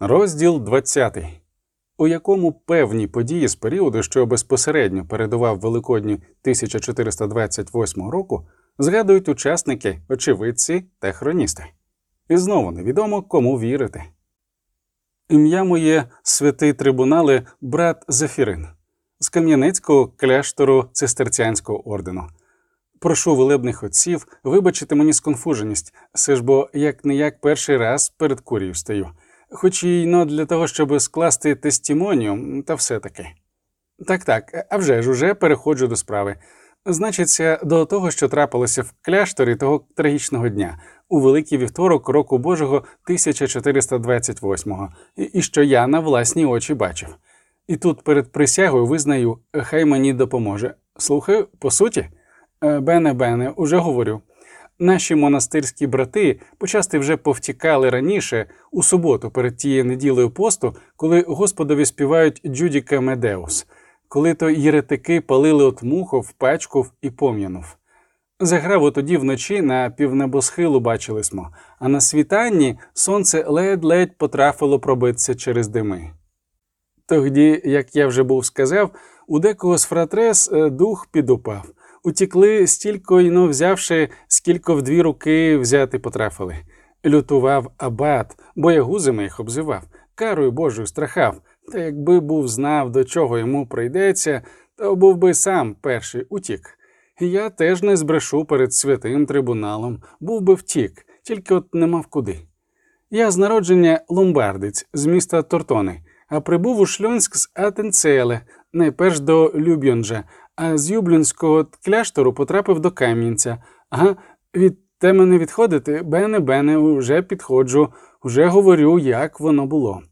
Розділ 20, у якому певні події з періоду, що безпосередньо передував Великодню 1428 року, згадують учасники, очевидці та хроністи. І знову невідомо кому вірити. Ім'я моє святий трибунали, брат Зефірин, з Кам'янецького кляштору цистерцянського ордену. Прошу велебних отців вибачити мені сконфуженість, все як не як перший раз перед курію стою, хоч і но для того, щоб скласти тестімонію, та все таки. Так, так, а вже ж уже переходжу до справи. Значиться, до того, що трапилося в кляшторі того трагічного дня, у великий вівторок року Божого 1428-го, і- і що я на власні очі бачив. І тут перед присягою визнаю, хай мені допоможе. Слухаю, по суті. Е, Бене, Бене, уже говорю. Наші монастирські брати почасти вже повтікали раніше, у суботу, перед тією неділею посту, коли Господові співають Джудіка Медеус, коли то єретики палили от мухов, печков і пом'янув. Заграву тоді вночі на півнебосхилу бачили смо, а на світанні сонце ледь-ледь потрафило пробитися через дими. Тоді, як я вже був сказав, у декого з фратрес е, дух підупав. Утікли стільки йно взявши, скільки в дві руки взяти потрафили. Лютував абат, боягузами їх обзивав, карою Божою страхав. Та якби був знав, до чого йому прийдеться, то був би сам перший утік. Я теж не збрешу перед святим трибуналом, був би втік, тільки от не мав куди. Я з народження ломбардець з міста Тортони, а прибув у Шльонськ з Атенцеле, найперш до Люб'йонджа, а з Юблінського кляштору потрапив до Кам'янця. Ага, від теми не відходити, бене бене, уже підходжу, уже говорю, як воно було.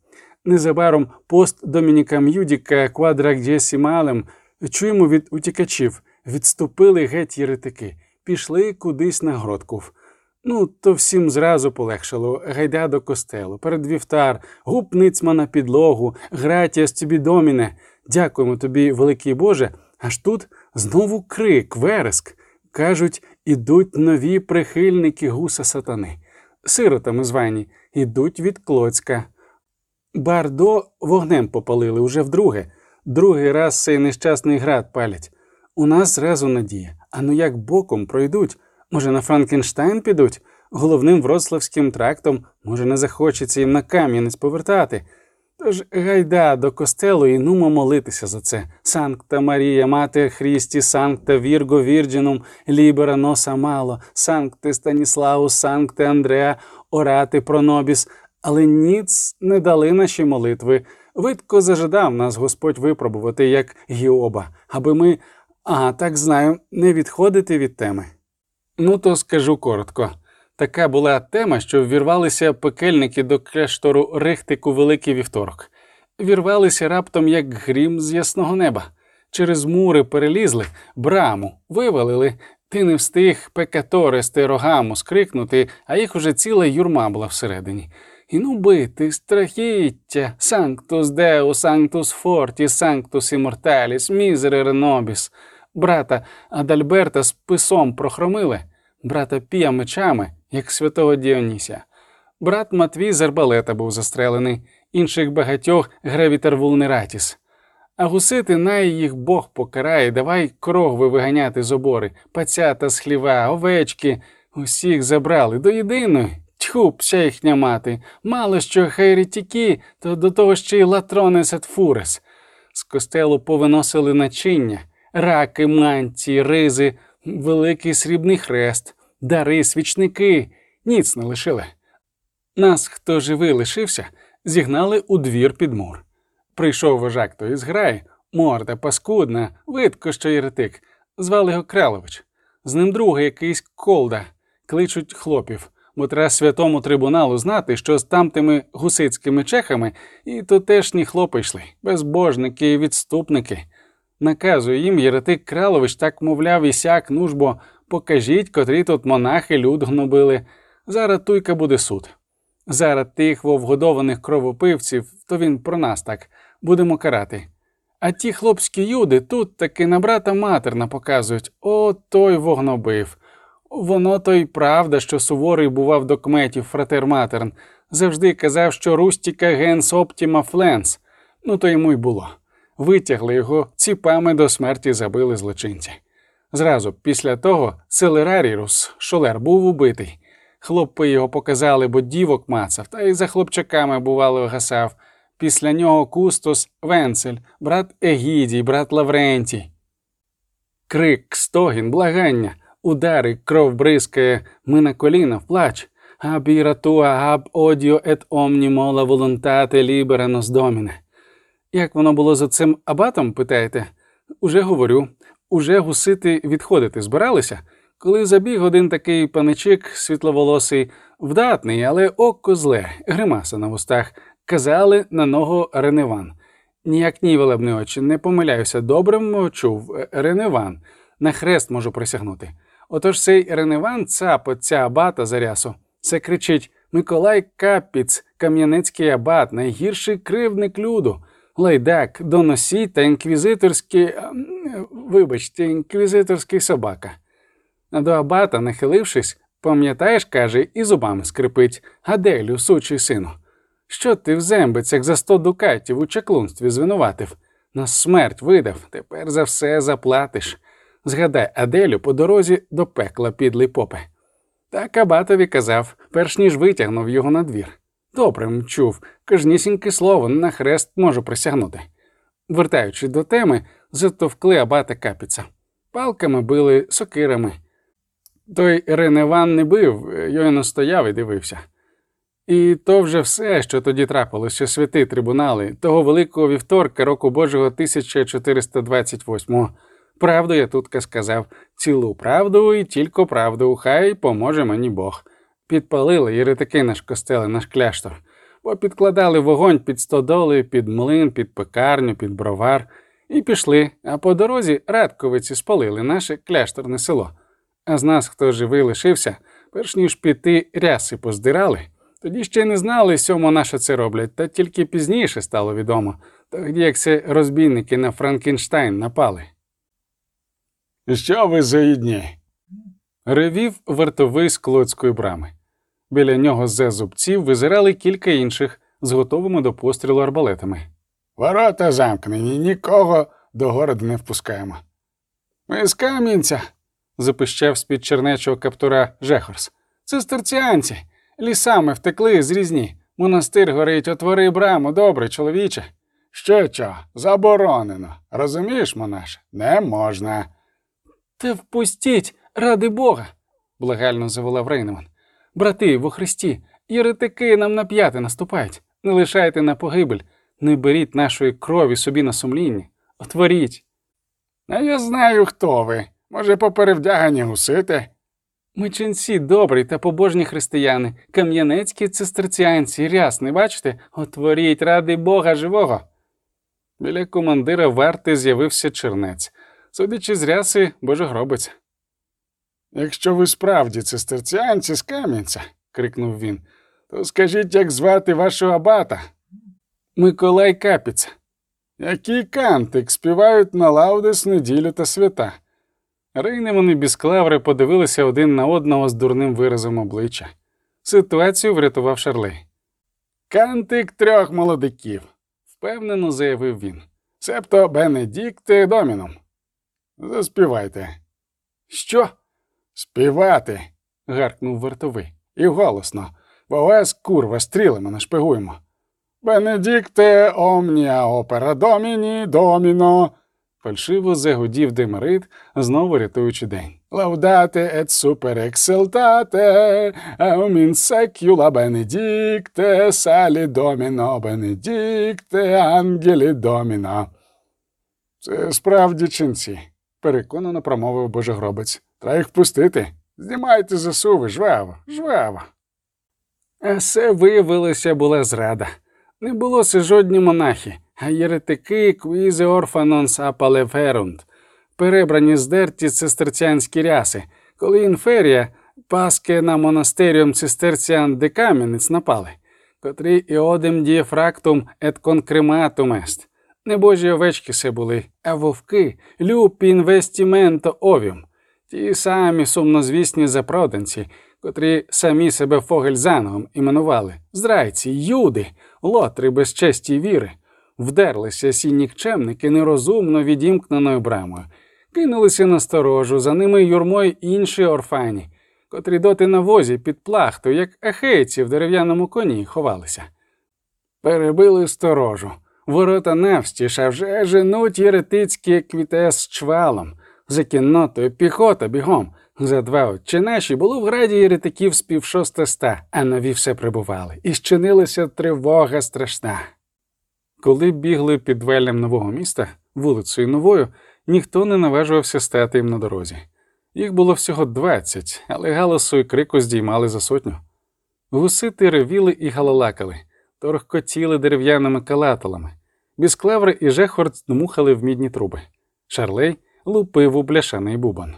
Незабаром пост Домініка М'юдіка квадрагдєсімалем чуємо від утікачів, відступили геть єретики, пішли кудись на Гродков. Ну, то всім зразу полегшало, гайда до костелу, перед вівтар, гуп ницьма на підлогу, гратія тобі доміне. Дякуємо тобі, великий Боже. Аж тут знову крик, вереск. Кажуть, ідуть нові прихильники Гуса сатани. Сиротами звані, ідуть від Клодзька. Бардо вогнем попалили уже вдруге. Другий раз цей нещасний град палять. У нас зразу надія. А ну як боком пройдуть? Може, на Франкенштайн підуть? Головним вроцлавським трактом, може, не захочеться їм на Кам'янець повертати. Тож гайда до костелу і нумо молитися за це. Санкта Марія, Мати Христі, Санкта Вірго Вірджинум, Лібера Носа Мало, Санкти Станіславу, Санкте Андреа, Орати Пронобіс. Але ніц не дали наші молитви. Видко зажадав нас Господь випробувати, як Гіоба, аби ми, а так знаю, не відходити від теми. Ну, то скажу коротко. Така була тема, що ввірвалися пекельники до кляштору Рихтику Великий Вівторок. Вірвалися раптом, як грім з ясного неба. Через мури перелізли, браму вивалили. Ти не встиг пекатористи рогаму скрикнути, а їх уже ціла юрма була всередині. І ну бити, страхіття, санктус деу, санктус форті, санктус іморталіс, мізере ренобіс. Брата Адальберта з писом прохромили, брата Пія мечами, як святого Діонісія. Брат Матвій з арбалета був застрелений, інших багатьох гревітер вулнератіс. А гусити най їх Бог покарає, давай крогви виганяти з обори, пацята з хліва, овечки, усіх забрали до єдиної. Тьху, пся їхня мати, мало що хейретіки, то до того ще й латрони сетфурес. З костелу повиносили начиння, раки, мантії, ризи, великий срібний хрест, дари, свічники, ніц не лишили. Нас, хто живий лишився, зігнали у двір під мур. Прийшов вожак той із граї, морда паскудна, видко, що єретик. Звали його Кралович. З ним другий якийсь колда, кличуть хлопів, бо треба святому трибуналу знати, що з тамтими гусицькими чехами і тутешні хлопи йшли, безбожники і відступники. Наказує їм єретик Кралович так мовляв і сяк, ну ж бо покажіть, котрі тут монахи люд гнобили. Зараз туйка буде суд. Зараз тих вовгодованих кровопивців, то він про нас так, будемо карати. А ті хлопські юди тут таки на брата Матерна показують о, той во гнобив. Воно то й правда, що суворий бував до кметів frater Матерн. Завжди казав, що Rustica gens optima flens. Ну то йому й було. Витягли його, ціпами до смерті забили злочинці. Зразу після того Селерарірус, шолер, був убитий. Хлопці його показали, бо дівок мацав, та й за хлопчаками, бувало, гасав. Після нього Кустос Венцель, брат Егідій, брат Лаврентій. Крик, стогін, благання, удари, кров бризкає, ми на коліна плач. Абіратуа аб одіо ет омнімо ла волонтате лібера нос доміне. Як воно було за цим абатом, питаєте? Уже говорю, уже гусити відходити збиралися, коли забіг один такий паничик світловолосий, вдатний, але око зле, гримаса на вустах, казали на ногу Реневан. Ніяк ні, велебний очі, не помиляюся, добрим чув Реневан. На хрест можу присягнути. Отож цей Реневан, цап, ця абата за рясу, це кричить Миколай Капіц, Кам'янецький абат, найгірший кривник люду, лайдак, доносій та інквізиторський, вибачте, інквізиторський собака. До абата, нахилившись, пам'ятаєш, каже, і зубами скрипить Гаделю, сучий сину. Що ти в зембицях за сто дукатів у чаклунстві звинуватив? На смерть видав, тепер за все заплатиш. Згадай Аделю по дорозі до пекла підлий попе. Так Абатові казав, перш ніж витягнув його на двір. Добре чув, кожнісіньке слово на хрест можу присягнути. Вертаючи до теми, затовкли абата капіца. Палками били сокирами. Той Реневан не бив, йойно стояв і дивився. І то вже все, що тоді трапилося, святи трибунали, того великого вівторка року Божого 1428-го. Правду я тутка сказав, цілу правду і тільки правду, хай поможе мені Бог. Підпалили єретики наш костел наш кляштор, бо підкладали вогонь під стодоли, під млин, під пекарню, під бровар, і пішли, а по дорозі радковиці спалили наше кляшторне село. А з нас, хто живий лишився, перш ніж піти ряси поздирали. Тоді ще не знали, чому нащо це роблять, та тільки пізніше стало відомо, тоді як це розбійники на Франкенштайн напали. Що ви за їдні? Ревів вартовий з клоцької брами. Біля нього з зубців визирали кілька інших з готовими до пострілу арбалетами. Ворота замкнені, нікого до городу не впускаємо. Ми з Кам'янця, запищав з під чернечого каптура Жехорс. Цистерціанці, лісами втекли з різні. Монастир горить, отвори браму, добре, чоловіче. Що чо, заборонено. Розумієш, монаш? Не можна. Та впустіть, ради Бога, благально заволав Рейнеман. Брати во Христі, єретики нам на п'яти наступають. Не лишайте на погибель, не беріть нашої крові собі на сумління. Отворіть. А я знаю, хто ви. Може, поперевдягані гусити? Ми ченці добрі та побожні християни, кам'янецькі цистерціанці, рясни, бачите? Отворіть, ради Бога живого. Біля командира варти з'явився чернець. Судячи з ряси, божегробець. Якщо ви справді цистерціанці з Кам'янця, крикнув він, то скажіть, як звати вашого абата? Миколай Капіца. Який кантик співають на laudes неділю та свята. Рейневан і Бісклавре подивилися один на одного з дурним виразом обличчя. Ситуацію врятував Шарлей. Кантик трьох молодиків, впевнено заявив він. Септо Бенедікте доміном. Заспівайте. Що? Співати. гаркнув вартовий. І голосно, бо вас, курва, стрілами нашпигуємо. Бенедікте омніа опера доміні доміно. Фальшиво загудів Демерит, знову рятуючи день. Лаудате ет супер ексельтате, секюла бенедікте, салі доміно бенедікте, ангелі доміно. Це справді ченці, переконано промовив божегробець. Треба їх впустити. Знімайте засуви, жваво, жваво. А все виявилося була зрада. Не було це жодні монахи, а єретики квізи орфанонс апалеферунд, перебрані здерті цистерціанські ряси, коли інферія паски на монастеріум цистерціан де кам'янець напали, котрі іодем дієфрактум ет конкрематум ест. Небожі овечки се були, а вовки люб інвестіменто овім. Ті самі сумнозвісні запроданці, котрі самі себе Фогельзангом іменували, здрайці, юди, лотри без честі віри, вдерлися сі нікчемники нерозумно відімкненою брамою, кинулися на сторожу, за ними юрмою інші орфані, котрі доти на возі під плахту, як ахейці в дерев'яному коні ховалися. Перебили сторожу. Ворота навстіж, а вже женуть єретицькі квіте з чвалом, за кіннотою піхота бігом. За два отче наші було в граді єретиків з півшостиста, а нові все прибували, і щинилася тривога страшна. Коли бігли під велем нового міста, вулицею новою, ніхто не наважувався стати їм на дорозі. Їх було всього двадцять, але галасу і крику здіймали за сотню. Гусити ревіли і галалакали, торгкотіли дерев'яними калаталами. Бісклаври і жехорд дмухали в мідні труби. Шарлей лупив у бляшаний бубон.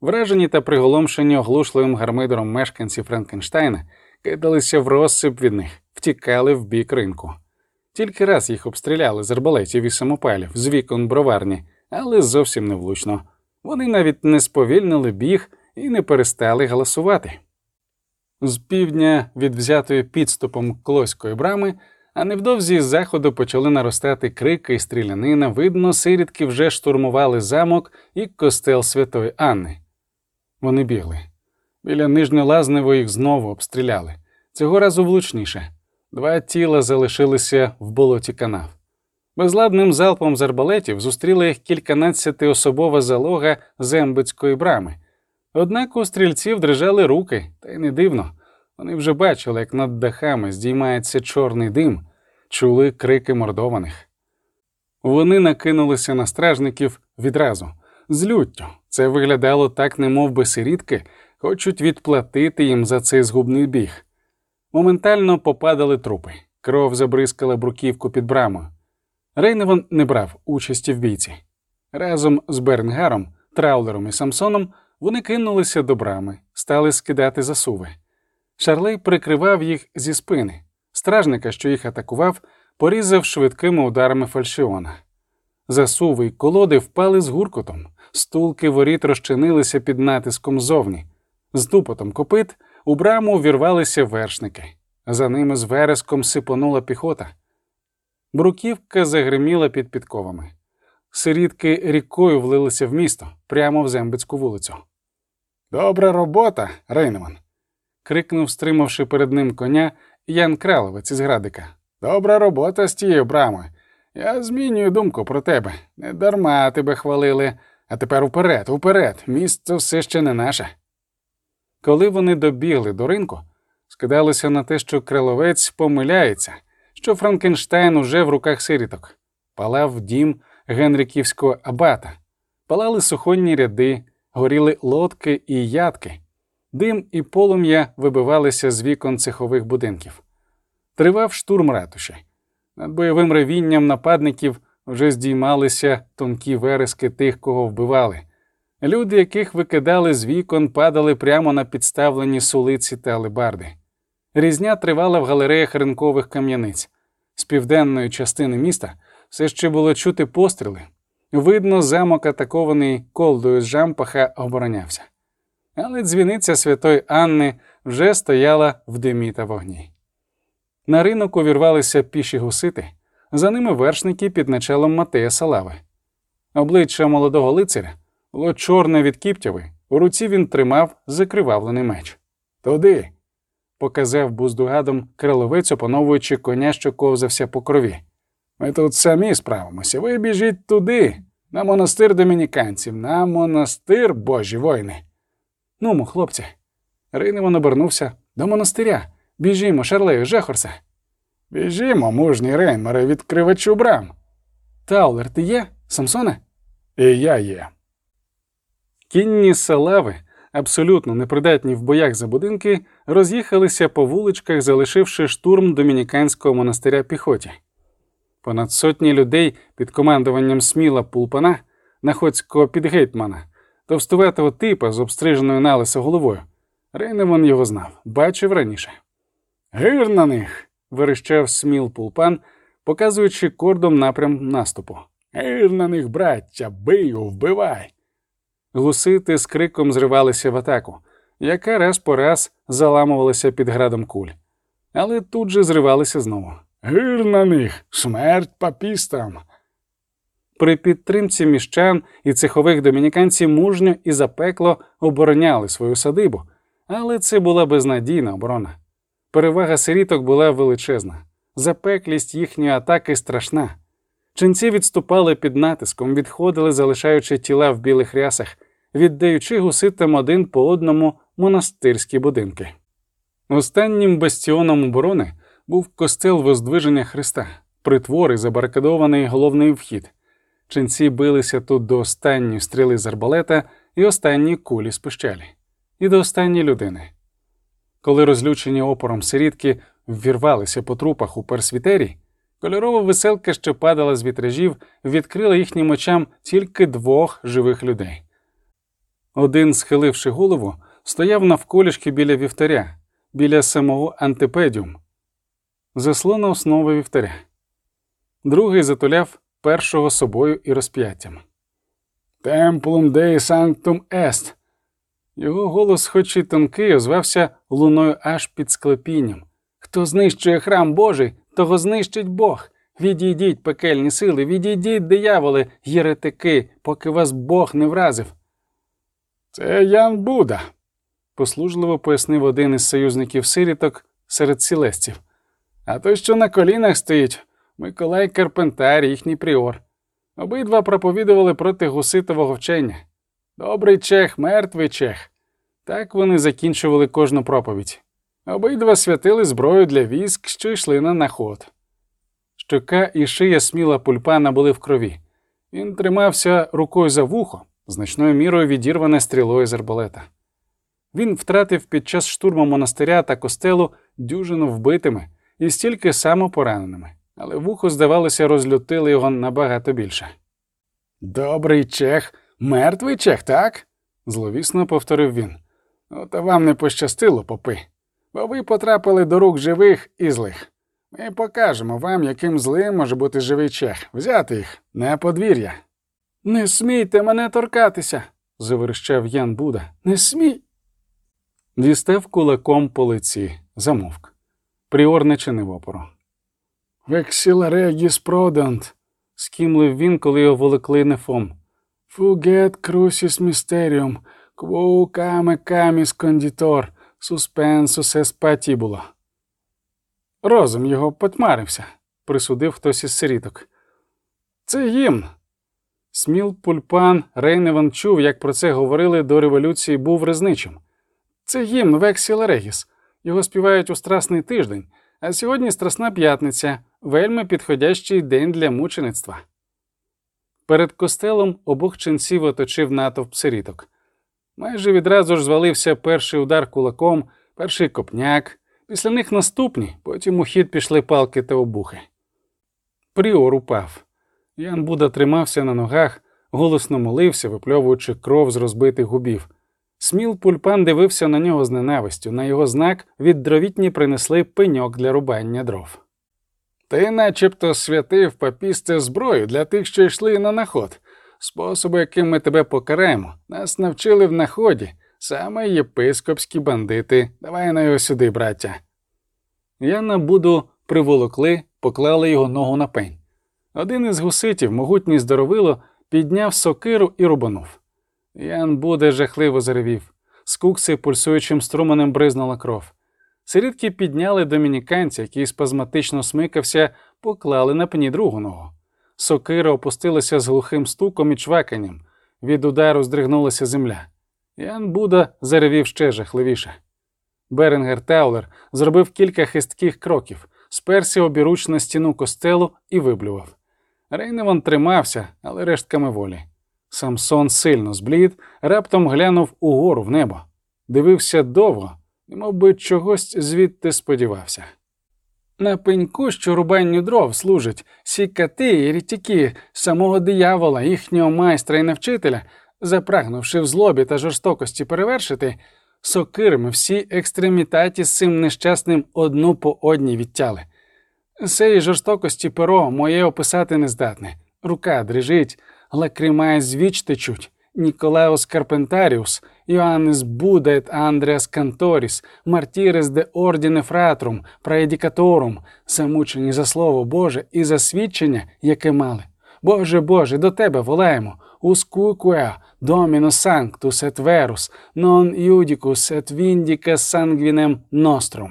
Вражені та приголомшені оглушливим гармидером мешканці Франкенштайна кидалися в розсип від них, втікали в бік ринку. Тільки раз їх обстріляли з арбалетів і самопалів з вікон броварні, але зовсім не влучно. Вони навіть не сповільнили біг і не перестали галасувати. З півдня від взятої підступом Клоської брами, а невдовзі з заходу почали наростати крики і стрілянина. Видно, сирідки вже штурмували замок і костел Святої Анни. Вони бігли. Біля Нижньолазневої їх знову обстріляли. Цього разу влучніше. Два тіла залишилися в болоті канав. Безладним залпом з арбалетів зустріла їх кільканадцятиособова залога зембицької брами. Однак у стрільців дрижали руки, та й не дивно. Вони вже бачили, як над дахами здіймається чорний дим, чули крики мордованих. Вони накинулися на стражників відразу, з люттю. Це виглядало так, немов би сирітки, хочуть відплатити їм за цей згубний біг. Моментально попадали трупи, кров забризкала бруківку під брамою. Рейневан не брав участі в бійці. Разом з Бернгаром, Траулером і Самсоном вони кинулися до брами, стали скидати засуви. Шарлей прикривав їх зі спини. Стражника, що їх атакував, порізав швидкими ударами фальшіона. Засуви й колоди впали з гуркотом, стулки воріт розчинилися під натиском зовні. З тупотом копит у браму вірвалися вершники. За ними з вереском сипонула піхота. Бруківка загриміла під підковами. Сирітки рікою влилися в місто прямо в Зембицьку вулицю. Добра робота, Рейнеман. Крикнув, стримавши перед ним коня Ян Краловець із Градика. Добра робота з тією брамою. Я змінюю думку про тебе. Не дарма тебе хвалили. А тепер уперед, уперед. Місце все ще не наше. Коли вони добігли до ринку, скидалося на те, що криловець помиляється, що Франкенштайн уже в руках сиріток. Палав дім Генриківського абата, палали суконні ряди, горіли лодки і ядки. Дим і полум'я вибивалися з вікон цехових будинків. Тривав штурм ратуші. Над бойовим ревінням нападників вже здіймалися тонкі верески тих, кого вбивали. Люди, яких викидали з вікон, падали прямо на підставлені сулиці та алебарди. Різня тривала в галереях ринкових кам'яниць. З південної частини міста все ще було чути постріли. Видно, замок, атакований колдою з жампаха, оборонявся. Але дзвіниця святої Анни вже стояла в димі та вогні. На ринок увірвалися піші гусити, за ними вершники під началом Матея Салави. Обличчя молодого лицаря було чорне від кіптяви, у руці він тримав закривавлений меч. Туди. показав буздугадом криловець, опановуючи коня, що ковзався по крові. Ми тут самі справимося. Ви біжіть туди, на монастир домініканців, на монастир божі воїни. Нумо, хлопці. Рейневан обернувся до монастиря. Біжімо, Шарлею, Жехорсе. Біжімо, мужній Рейнмере, відкривачу брам. Таулер, ти є? Самсоне? І я є. Кінні салави, абсолютно непридатні в боях за будинки, роз'їхалися по вуличках, залишивши штурм домініканського монастиря піхоті. Понад сотні людей під командуванням сміла пулпана, находського підгетьмана, товстуватого типа з обстриженою налисо головою. Рейнеман його знав, бачив раніше. Гир на них. Вирищав сміл пулпан, показуючи кордом напрям наступу. Гир на них, браття, бию, вбивай. Гусити з криком зривалися в атаку. яка раз по раз заламувалася під градом куль, але тут же зривалися знову. Гир на них, смерть папістам. При підтримці міщан і цехових домініканців мужньо і запекло обороняли свою садибу, але це була безнадійна оборона. Перевага сиріток була величезна, запеклість їхньої атаки страшна. Ченці відступали під натиском, відходили, залишаючи тіла в білих рясах, віддаючи гуситам один по одному монастирські будинки. Останнім бастіоном оборони був костел Воздвиження Христа, притвор і забарикадований головний вхід. Ченці билися тут до останньої стріли з арбалета і останньої кулі з пищалі, і до останньої людини. Коли розлючені опором сирітки ввірвалися по трупах у персвітері, кольорова веселка, що падала з вітражів, відкрила їхнім очам тільки двох живих людей. Один, схиливши голову, стояв навколішки біля вівтаря, біля самого антипедіум, заслона основи вівтаря. Другий затуляв першого собою і розп'яттям. Темплум Дей Санктум Ест. Його голос, хоч і тонкий, озвався луною аж під склепінням. Хто знищує храм Божий, того знищить Бог. Відійдіть, пекельні сили, відійдіть, дияволи, єретики, поки вас Бог не вразив. Це Ян Буда. послужливо пояснив один із союзників сиріток серед сілесців. А той, що на колінах стоїть, Миколай Карпентар, їхній пріор. Обидва проповідували проти гуситового вчення. Добрий чех, мертвий чех. Так вони закінчували кожну проповідь. Обидва святили зброю для військ, що йшли на наход. Щока і шия сміла пульпана були в крові. Він тримався рукою за вухо, значною мірою відірване стрілою з арбалета. Він втратив під час штурму монастиря та костелу дюжину вбитими і стільки само пораненими, але вухо, здавалося, розлютили його набагато більше. Добрий чех, мертвий чех, так? зловісно повторив він. От вам не пощастило, попи, бо ви потрапили до рук живих і злих. Ми покажемо вам, яким злим може бути живий чех, взяти їх на подвір'я. Не смійте мене торкатися, заверещав Ян Буда. Не смій. Дістав кулаком по лиці, замовк. Пріор не чинив опору. Вексіла регіс продант, скімлив він, коли його волокли нефом. Фугет крусіс містеріум, квоу каме каміс кондітор, суспенсус ес патібула. Розум його потьмарився, присудив хтось із сиріток. Це гімн. Сміл Пульпан Рейневан чув, як про це говорили до революції, був резничим. Це гімн Вексіла Регіс. Його співають у Страсний тиждень, а сьогодні Страсна п'ятниця, вельми підходящий день для мучеництва. Перед костелом обох ченців оточив натовп сиріток. Майже відразу ж звалився перший удар кулаком, перший копняк, після них наступні, потім у хід пішли палки та обухи. Пріор упав. Ян Буда тримався на ногах, голосно молився, випльовуючи кров з розбитих губів. Сміл пульпан дивився на нього з ненавистю. На його знак віддровітні принесли пеньок для рубання дров. Ти начебто святив папісце зброю для тих, що йшли на наход. Способи, яким ми тебе покараємо, нас навчили в наході, саме єпископські бандити. Давай на його сюди, браття. Яна Буду приволокли, поклали його ногу на пень. Один із гуситів, могутній здоровило, підняв сокиру і рубанув. Ян Буде жахливо заревів. З кукси пульсуючим струменем бризнула кров. Сирітки підняли домініканця, який спазматично смикався, поклали на пні другу ногу. Сокира опустилася з глухим стуком і чваканням. Від удару здригнулася земля. Ян Буда заревів ще жахливіше. Беренгер Таулер зробив кілька хистких кроків, сперся обіруч на стіну костелу і виблював. Рейневан тримався, але рештками волі. Самсон сильно зблід, раптом глянув угору в небо, дивився довго, немов би чогось звідти сподівався. На пеньку, що рубанню дров служать сікати і рітяки самого диявола, їхнього майстра і навчителя, запрагнувши в злобі та жорстокості перевершити, сокирами всі екстремітаті з цим нещасним одну по одній відтяли. Сеї жорстокості перо моє описати не здатне. Рука дрижить, лакрима звіч течуть, Ніколаус Карпентаріус, Йоаннес Будет Андреас Канторіс, Мартірес де Ордіне Фратрум, Праедікаторум, замучені за слово Боже і за свідчення, яке мали. Боже Боже, до тебе волаємо. Ускукуеа, Домінус Санктус et Verus, non iudicus et vindicas sanguinem nostrum.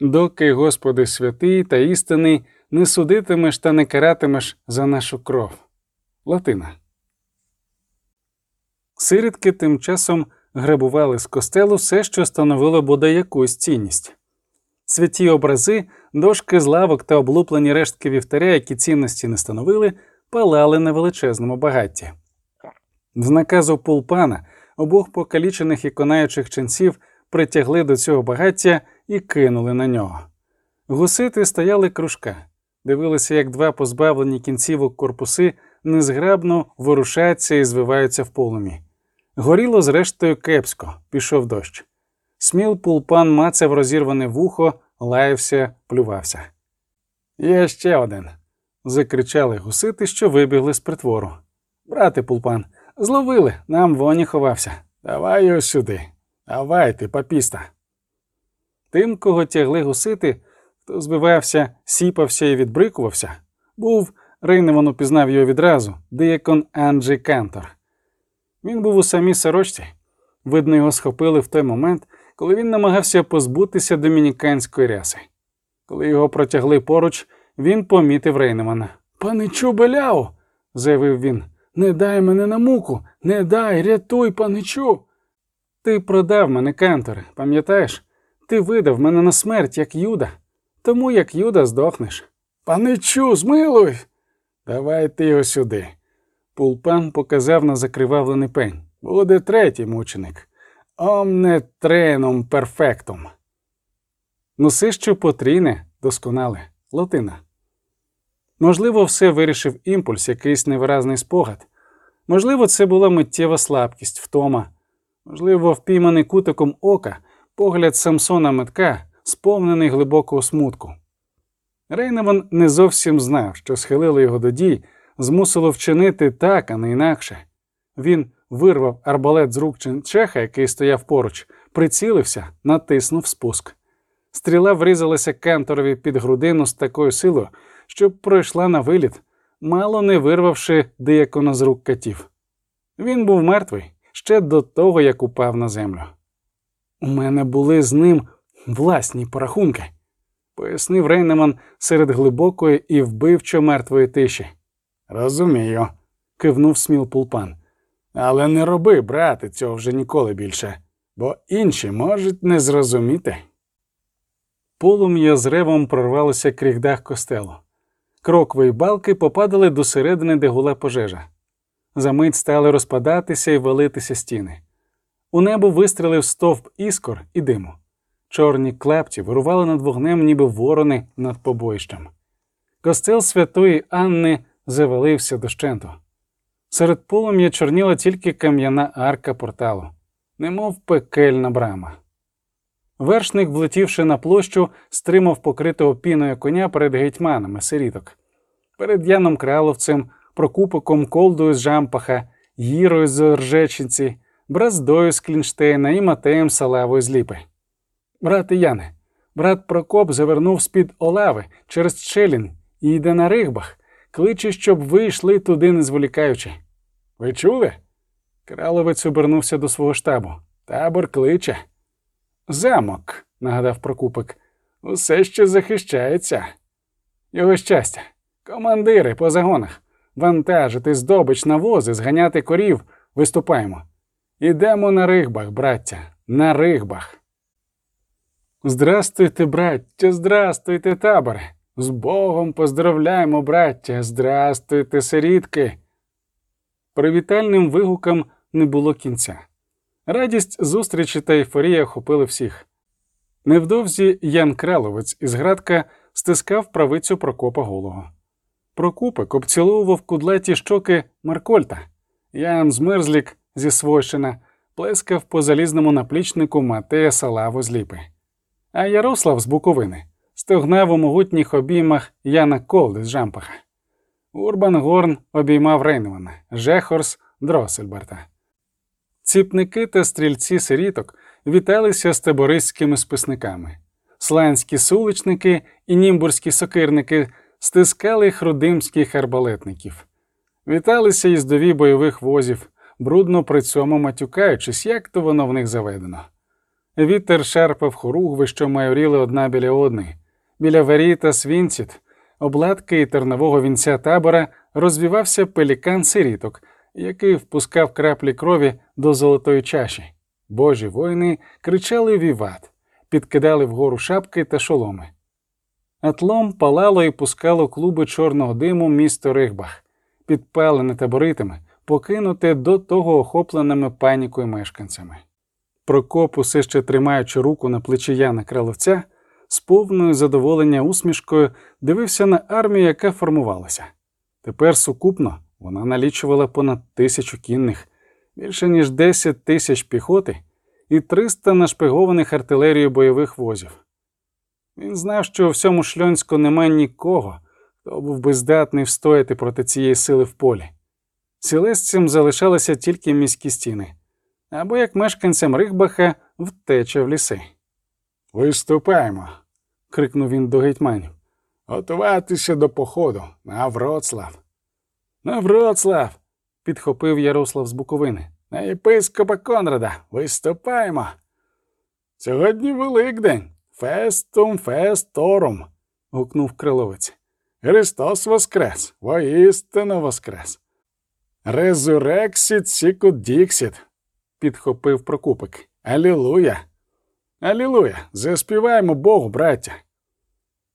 Доки, Господи, святий та істинний, не судитимеш та не каратимеш за нашу кров. Латина. Сирітки тим часом грабували з костелу все, що становило бодай якусь цінність. Святі образи, дошки з лавок та облуплені рештки вівтаря, які цінності не становили, палали на величезному багатті. З наказу пулпана обох покалічених і конаючих ченців притягли до цього багаття і кинули на нього. Гусити стояли кружка, дивилися, як два позбавлені кінцівок корпуси незграбно ворушаться і звиваються в полумі. Горіло, зрештою, кепсько, пішов дощ. Сміл пулпан мацав розірване вухо, лаявся, плювався. Є ще один. закричали гусити, що вибігли з притвору. Брате пулпан, зловили, нам воні ховався. Давай його сюди. Давай ти, папіста. Тим, кого тягли гусити, хто збивався, сіпався і відбрикувався, був Рейневан упізнав його відразу, диякон Анджей Кантор. Він був у самій сорочці. Видно, його схопили в той момент, коли він намагався позбутися домініканської ряси. Коли його протягли поруч, він помітив Рейнемана. Паничу беляу, заявив він. Не дай мене на муку, не дай, рятуй, паничу. Ти продав мене, Канторе, пам'ятаєш? Ти видав мене на смерть, як Юда, тому як Юда здохнеш. Паничу, змилуй. Давай ти його сюди. Пулпан показав на закривавлений пень. Буде третій мученик. Омне треном перфектум. Носи, що потрійне, досконале, латина. Можливо, все вирішив імпульс, якийсь невиразний спогад. Можливо, це була миттєва слабкість, втома. Можливо, впійманий кутиком ока, погляд Самсона метка, сповнений глибокого смутку. Рейневан не зовсім знав, що схилило його до дій, змусило вчинити так, а не інакше. Він вирвав арбалет з рук чеха, який стояв поруч, прицілився, натиснув спуск. Стріла врізалася Канторові під грудину з такою силою, що пройшла на виліт, мало не вирвавши диякона з рук катів. Він був мертвий ще до того, як упав на землю. У мене були з ним власні порахунки, пояснив Рейнеман серед глибокої і вбивчо мертвої тиші. Розумію, кивнув сміл пулпан. Але не роби, брате, цього вже ніколи більше, бо інші можуть не зрозуміти. Полум'я з ревом прорвалося крізь дах костелу. Кроквої балки попадали до середини, де гула пожежа. Замить стали розпадатися і валитися стіни. У небо вистрілив стовп іскор і диму. Чорні клепті вирували над вогнем, ніби ворони над побоїщем. Костел святої Анни завалився дощенту. Серед полум'я чорніла тільки кам'яна арка порталу, немов пекельна брама. Вершник, влетівши на площу, стримав покритого піною коня перед гетьманами сиріток, перед Яном Краловцем, Прокупиком Колдою з Жампаха, Гірою з Ржеченці, Браздою з Клінштейна і Матеєм Салавою з Ліпи. Брате Яне, брат Прокоп завернув з-під Олави через Челін і йде на Ригбах, кличе, щоб ви йшли туди, не зволікаючи. Ви чули? Краловець обернувся до свого штабу. Табор кличе. Замок, нагадав Прокупик, усе ще захищається. Його щастя, командири по загонах, вантажити здобич на вози, зганяти корів, виступаємо. Ідемо на ригбах, браття, на ригбах. Здрастуйте, браття, здрастуйте, таборе. З Богом поздравляємо, браття, здрастуйте, сирітки. Привітальним вигукам не було кінця. Радість зустрічі та ейфорія охопили всіх. Невдовзі Ян Краловець із градка стискав правицю Прокопа голого. Прокупик обціловував кудлаті щоки Маркольта. Ян Змерзлік зі Свойщина плескав по залізному наплічнику Матея Салаву з Ліпи. А Ярослав з Буковини стогнав у могутніх обіймах Яна Колди з Жампаха. Урбан Горн обіймав Рейнмана, Жехорс Дросельберта. Ціпники та стрільці сиріток віталися з табористськими списниками. Сланські суличники і німбурські сокирники стискали хрудимських арбалетників. Віталися їздові бойових возів, брудно при цьому матюкаючись, як то воно в них заведено. Вітер шарпав хоругви, що майоріли одна біля одної. Біля вері та свінціт, обладки і тернового вінця табора розвівався пелікан сиріток, який впускав краплі крові до золотої чаші. Божі воїни кричали віват, підкидали вгору шапки та шоломи. Атлом палало і пускало клуби чорного диму місто Рихбах, підпалене таборитами, покинуте до того охопленими панікою мешканцями. Прокоп, усе ще тримаючи руку на плечі Яна Краловця, з повною задоволення усмішкою дивився на армію, яка формувалася. Тепер сукупно вона налічувала понад тисячу кінних, більше ніж 10 тисяч піхоти і 300 нашпигованих артилерією бойових возів. Він знав, що у всьому шльонську немає нікого, хто був би здатний встояти проти цієї сили в полі. Сілесцям залишалися тільки міські стіни, або як мешканцям Рихбаха втеча в ліси. Виступаємо. крикнув він до гетьманів. Готуватися до походу на Вроцлав. На Вроцлав. підхопив Ярослав з Буковини. На єпископа Конрада. Виступаємо. Сьогодні Великдень. Festum festorum. гукнув криловець. Христос Воскрес, воістину Воскрес. Resurrexit sicut dixit, підхопив Прокупик. Алілуя! Алілуя! Заспіваємо Богу, браття.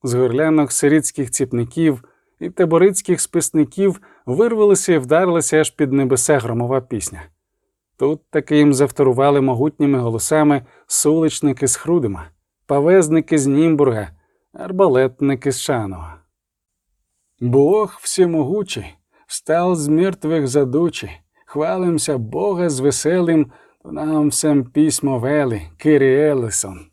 З горлянок сирітських ціпників і таборицьких списників вирвалися і вдарилася аж під небеса громова пісня. Тут таки їм завторували могутніми голосами суличники з Хрудима, павезники з Німбурга, арбалетники з Шаного. Бог всемогучий, встал з мертвих задучі, хвалимся Бога з веселим, нам всем письмо вели, Кирі Киріелисон.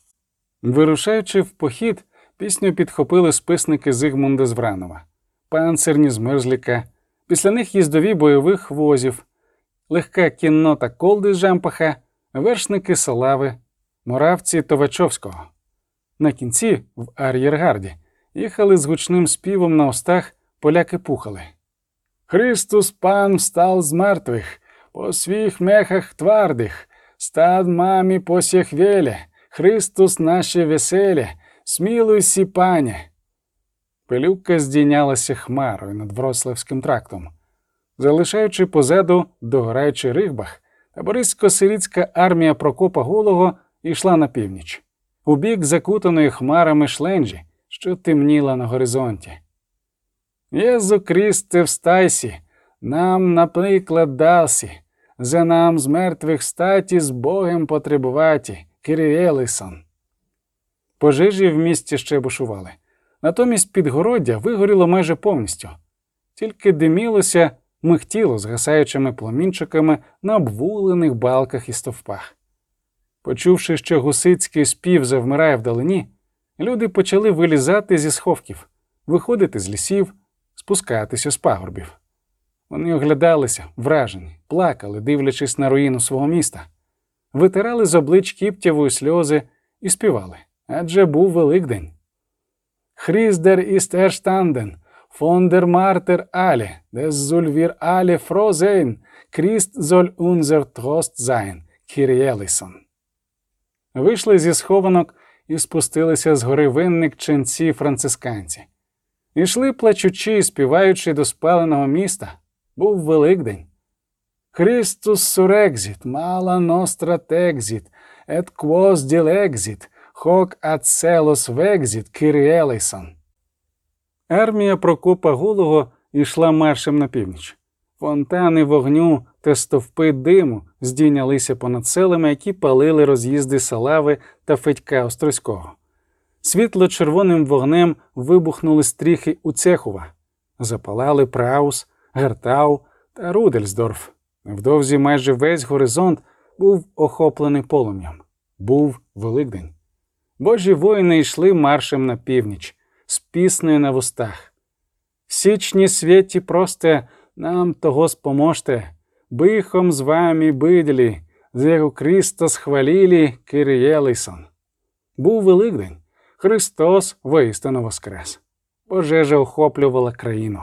Вирушаючи в похід, пісню підхопили списники Зигмунда Звранова, панцирні з Мерзліка, після них їздові бойових возів, легка кіннота колди Жампаха, вершники Салави, моравці Товачовського. На кінці, в ар'єргарді, їхали з гучним співом на устах поляки пухали. Христус Пан встал з мертвих, по свіх мехах твардих, стад мамі посіх веле, Христус наше веселе, смілуйся, пане. Пилюка здійнялася хмарою над Врославським трактом. Залишаючи позаду догораючий Ригбах, таборисько-сирітська армія Прокопа Голого йшла на північ, у бік закутаної хмарами шленджі, що темніла на горизонті. Єзу Крісте, встайсі, нам, наприклад, дасі, за нам з мертвих статі з Богом потребуваті, Кирієлисон. Пожежі в місті ще бушували. Натомість підгороддя вигоріло майже повністю, тільки димілося, михтіло згасаючими пломінчиками на обвулених балках і стовпах. Почувши, що гусицький спів завмирає вдалині, люди почали вилізати зі сховків, виходити з лісів, спускатися з пагорбів. Вони оглядалися, вражені, плакали, дивлячись на руїну свого міста, витирали з облич кіптяві сльози і співали адже був Великдень. Christ ist erstanden, von der Marter alle, des solln wir alle froh sein, кріст золь унзер трост зайн, Кір'єлісон. Вийшли зі схованок і спустилися з гори винник ченці францисканці. Ішли плачучи і співаючи до спаленого міста. Був Великдень. Христус сурекзіт, мала ностра текзіт, ет квос ділекзіт, хок ацелос векзіт, киріелейсон. Армія Прокопа Голого йшла маршем на північ. Фонтани вогню та стовпи диму здійнялися понад селами, які палили роз'їзди Салави та Федька Острозького. Світло червоним вогнем вибухнули стріхи у Цехова, запалали Праус, Гертау та Рудельсдорф. Невдовзі майже весь горизонт був охоплений полум'ям. Був Великдень. Божі воїни йшли маршем на північ, з піснею на вустах. Січні світі просте нам того споможте, бихом з вами биділі, зеру Христос хвалілі, Кирієлисон. Був Великдень. Христос воістину воскрес. Пожежа охоплювала країну.